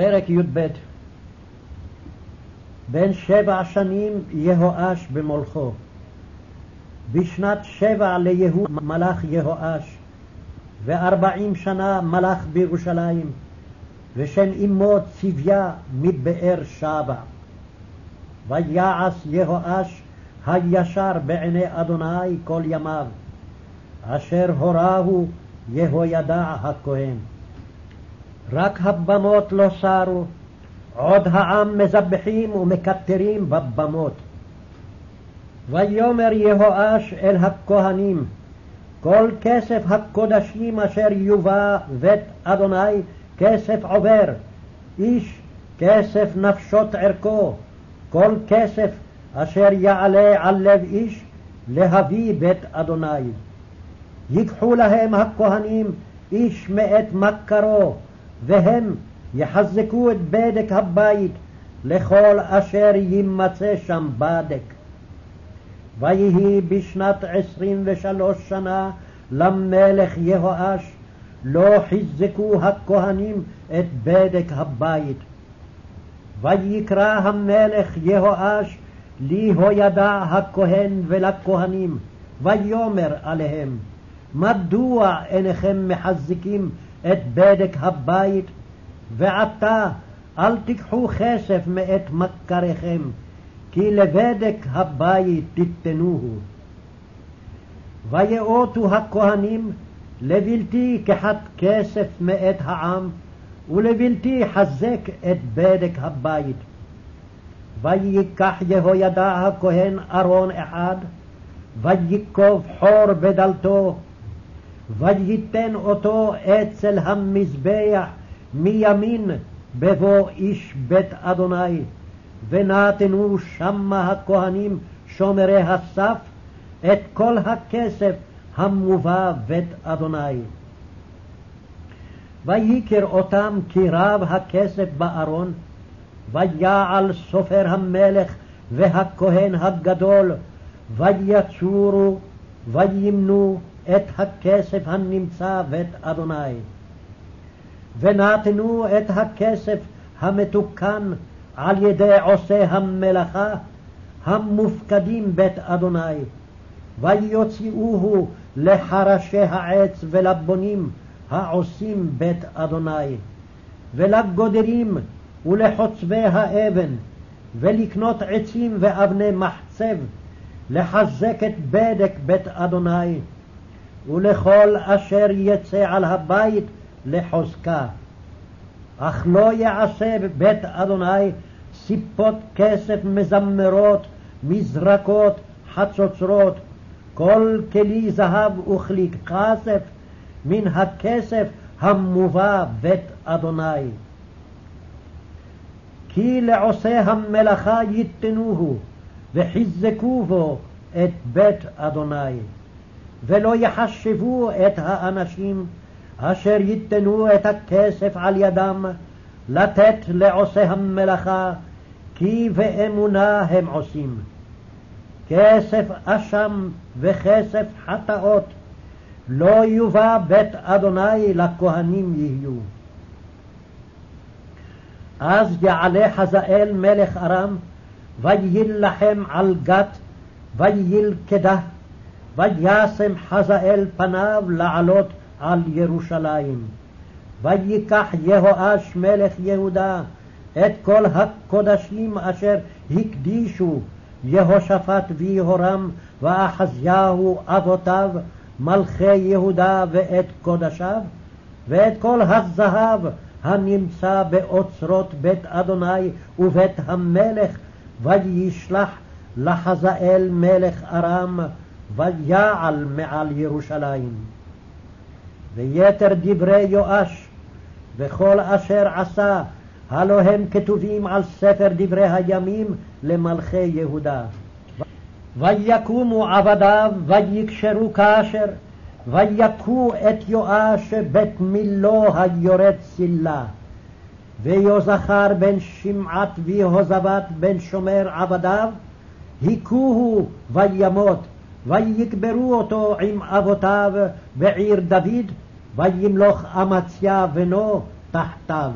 פרק י"ב בן שבע שנים יהואש במולכו. בשנת שבע ליהוא מלך יהואש, וארבעים שנה מלך בירושלים, ושם אמו צביה מבאר שבע. ויעש יהואש הישר בעיני אדוני כל ימיו, אשר הורהו יהוידע הכהן. רק הבמות לא סרו, עוד העם מזבחים ומקטרים בבמות. ויאמר יהואש אל הכהנים, כל כסף הקודשים אשר יובא בית אדוני כסף עובר, איש כסף נפשות ערכו, כל כסף אשר יעלה על לב איש להביא בית אדוני. ייקחו להם הכהנים איש מאת מכרו, והם יחזקו את בדק הבית לכל אשר יימצא שם בדק. ויהי בשנת עשרים ושלוש שנה למלך יהואש, לא חיזקו הכהנים את בדק הבית. ויקרא המלך יהואש ליהוידע הכהן ולכהנים, ויאמר עליהם, מדוע אינכם מחזקים את בדק הבית, ועתה אל תיקחו כסף מאת מכריכם, כי לבדק הבית תיתנוהו. ויאותו הכהנים לבלתי קחת כסף מאת העם, ולבלתי חזק את בדק הבית. ויקח יהוידע הכהן ארון אחד, ויקוב חור בדלתו, וייתן אותו אצל המזבח מימין בבוא איש בית אדוני, ונתנו שמה הכהנים שומרי הסף את כל הכסף המובא בית אדוני. ויקר אותם כי רב הכסף בארון, ויעל סופר המלך והכהן הגדול, ויצורו וימנו את הכסף הנמצא בית אדוני. ונתנו את הכסף המתוקן על ידי עושי המלאכה המופקדים בית אדוני, ויוציאוהו לחרשי העץ ולבונים העושים בית אדוני, ולגודרים ולחוצבי האבן, ולקנות עצים ואבני מחצב, לחזק את בדק בית אדוני, ולכל אשר יצא על הבית לחוזקה. אך לא יעשה בית אדוני סיפות כסף מזמרות, מזרקות, חצוצרות, כל כלי זהב וכלי כסף, מן הכסף המובא בית אדוני. כי לעושי המלאכה ייתנוהו, וחיזקו בו את בית אדוני. ולא יחשבו את האנשים אשר ייתנו את הכסף על ידם לתת לעושי המלאכה, כי באמונה הם עושים. כסף אשם וכסף חטאות, לא יובא בית אדוני לכהנים יהיו. אז יעלה חזאל מלך ארם, ויילחם על גת, וילכדה, וישם חזאל פניו לעלות על ירושלים. ויקח יהואש מלך יהודה את כל הקודשים אשר הקדישו יהושפט ויהורם ואחזיהו אבותיו מלכי יהודה ואת קודשיו, ואת כל הזהב הנמצא באוצרות בית אדוני ובית המלך, וישלח לחזאל מלך ארם, ויעל מעל ירושלים. ויתר דברי יואש, וכל אשר עשה, הלא הם כתובים על ספר דברי הימים למלכי יהודה. ויקומו עבדיו ויקשרו כאשר, ויכו את יואש בית מילו היורד צילה. ויוזכר בן שמעת ויהוזבת בן שומר עבדיו, היכוהו וימות, ויקברו אותו עם אבותיו בעיר דוד, וימלוך אמציה בנו תחתיו.